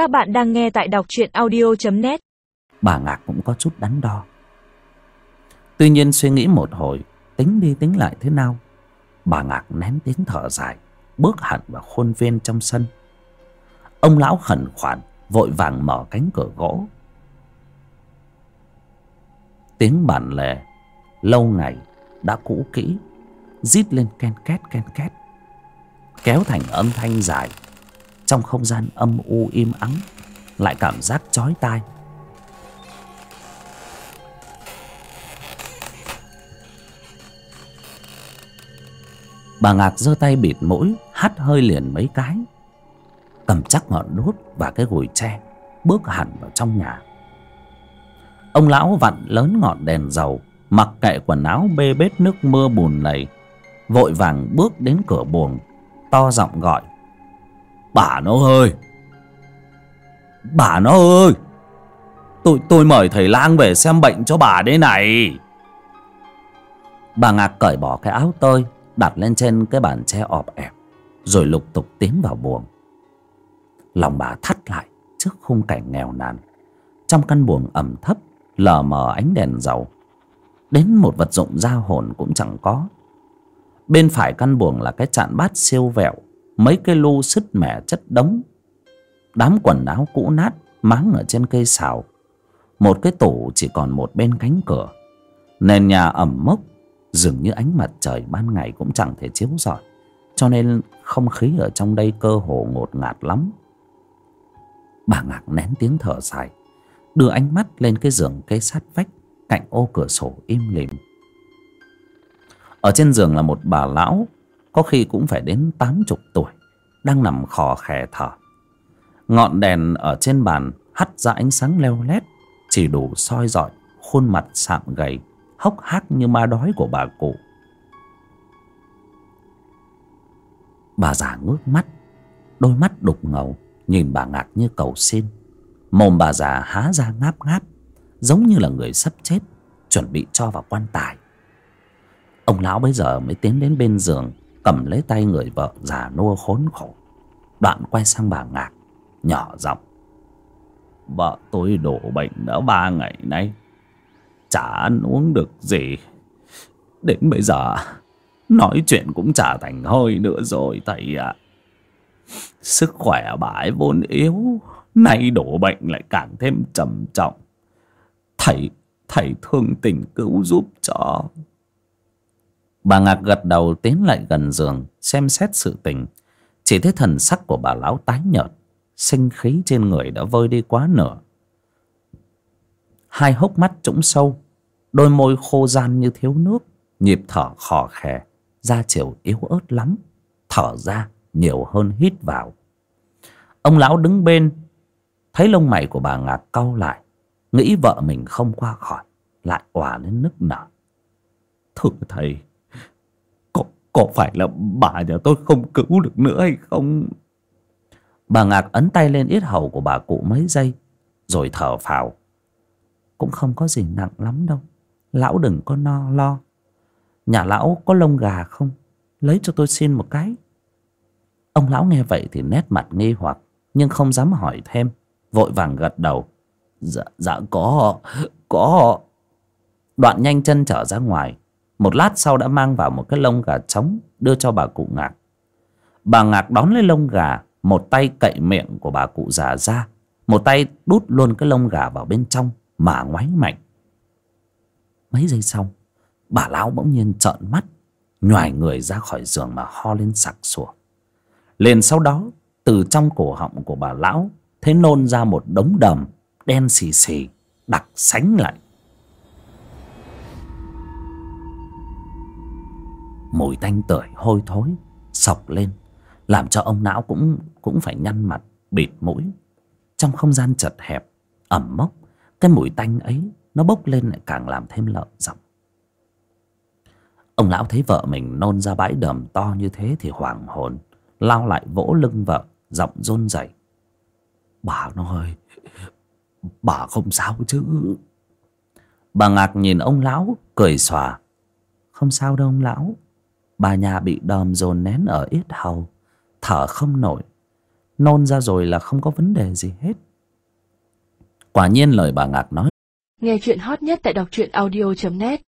Các bạn đang nghe tại đọc truyện audio.net Bà Ngạc cũng có chút đắn đo. Tuy nhiên suy nghĩ một hồi, Tính đi tính lại thế nào, Bà Ngạc nén tiếng thở dài, Bước hẳn vào khuôn viên trong sân. Ông lão khẩn khoản, Vội vàng mở cánh cửa gỗ. Tiếng bản lề, Lâu ngày, đã cũ kỹ, Rít lên ken két ken két, Kéo thành âm thanh dài. Trong không gian âm u im ắng, Lại cảm giác chói tai. Bà Ngạc giơ tay bịt mũi, Hắt hơi liền mấy cái. Cầm chắc ngọn đốt và cái gùi tre, Bước hẳn vào trong nhà. Ông lão vặn lớn ngọn đèn dầu, Mặc kệ quần áo bê bết nước mưa bùn lầy, Vội vàng bước đến cửa buồng, To giọng gọi. Bà nó ơi. Bà nó ơi. Tôi tôi mời thầy lang về xem bệnh cho bà đây này. Bà Ngạc cởi bỏ cái áo tơi Đặt lên trên cái bàn tre ọp ẹp, Rồi lục tục tiến vào buồng. Lòng bà thắt lại Trước khung cảnh nghèo nàn. Trong căn buồng ẩm thấp, Lờ mờ ánh đèn dầu. Đến một vật dụng da hồn cũng chẳng có. Bên phải căn buồng là cái chạn bát siêu vẹo Mấy cái lô sứt mẻ chất đống. Đám quần áo cũ nát, Máng ở trên cây xào. Một cái tủ chỉ còn một bên cánh cửa. Nền nhà ẩm mốc, Dường như ánh mặt trời ban ngày cũng chẳng thể chiếu rọi. Cho nên không khí ở trong đây cơ hồ ngột ngạt lắm. Bà Ngạc nén tiếng thở dài, Đưa ánh mắt lên cái giường cây sát vách, Cạnh ô cửa sổ im lìm. Ở trên giường là một bà lão có khi cũng phải đến tám chục tuổi, Đang nằm khò khè thở. Ngọn đèn ở trên bàn hắt ra ánh sáng leo lét, Chỉ đủ soi rọi khuôn mặt sạm gầy, Hốc hác như ma đói của bà cụ. Bà già ngước mắt, Đôi mắt đục ngầu, Nhìn bà ngạc như cầu xin. Mồm bà già há ra ngáp ngáp, Giống như là người sắp chết, Chuẩn bị cho vào quan tài. Ông lão bây giờ mới tiến đến bên giường Cầm lấy tay người vợ già nua khốn khổ. Đoạn quay sang bà ngạc, Nhỏ giọng. Vợ tôi đổ bệnh đã ba ngày nay, Chả ăn uống được gì. Đến bây giờ, Nói chuyện cũng chả thành hơi nữa rồi thầy ạ. Sức khỏe bà ấy vốn yếu, Nay đổ bệnh lại càng thêm trầm trọng. Thầy Thầy thương tình cứu giúp cho Bà Ngạc gật đầu tiến lại gần giường, Xem xét sự tình. Chỉ thấy thần sắc của bà lão tái nhợt, Sinh khí trên người đã vơi đi quá nửa. Hai hốc mắt trũng sâu, Đôi môi khô gian như thiếu nước, Nhịp thở khò khè, Da chiều yếu ớt lắm, Thở ra nhiều hơn hít vào. Ông lão đứng bên, Thấy lông mày của bà Ngạc cau lại, Nghĩ vợ mình không qua khỏi, Lại òa lên nức nở. Thưa thầy có, phải là bà nhà tôi không cứu được nữa hay không? Bà Ngạc ấn tay lên yết hầu của bà cụ mấy giây Rồi thở phào. Cũng không có gì nặng lắm đâu Lão đừng có no lo. Nhà lão có lông gà không? Lấy cho tôi xin một cái. Ông lão nghe vậy thì nét mặt nghi hoặc Nhưng không dám hỏi thêm Vội vàng gật đầu. Dạ, dạ có Có. Đoạn nhanh chân trở ra ngoài một lát sau đã mang vào một cái lông gà trống, Đưa cho bà cụ ngạc. Bà ngạc đón lấy lông gà, Một tay cậy miệng của bà cụ già ra, Một tay đút luôn cái lông gà vào bên trong, Mà ngoáy mạnh. Mấy giây sau, Bà lão bỗng nhiên trợn mắt Nhoài người ra khỏi giường mà ho lên sặc sủa liền sau đó, Từ trong cổ họng của bà lão Thế nôn ra một đống đầm Đen xì xì, Đặc sánh lại. Mùi tanh tưởi hôi thối, Sọc lên, Làm cho ông não cũng cũng phải nhăn mặt, Bịt mũi. Trong không gian chật hẹp, Ẩm mốc, Cái mùi tanh ấy Nó bốc lên lại càng làm thêm lợn giọng. Ông lão thấy vợ mình nôn ra bãi đầm to như thế Thì hoảng hồn Lao lại vỗ lưng vợ, Giọng run rẩy. Bà nói Bà không sao chứ? Bà ngạc nhìn ông lão, Cười xòa. Không sao đâu ông lão Bà nhà bị đờm dồn nén ở yết hầu. Thở không nổi. Nôn ra rồi là không có vấn đề gì hết. Quả nhiên lời bà ngạc nói. Nghe chuyện hot nhất tại đọc truyện audio net.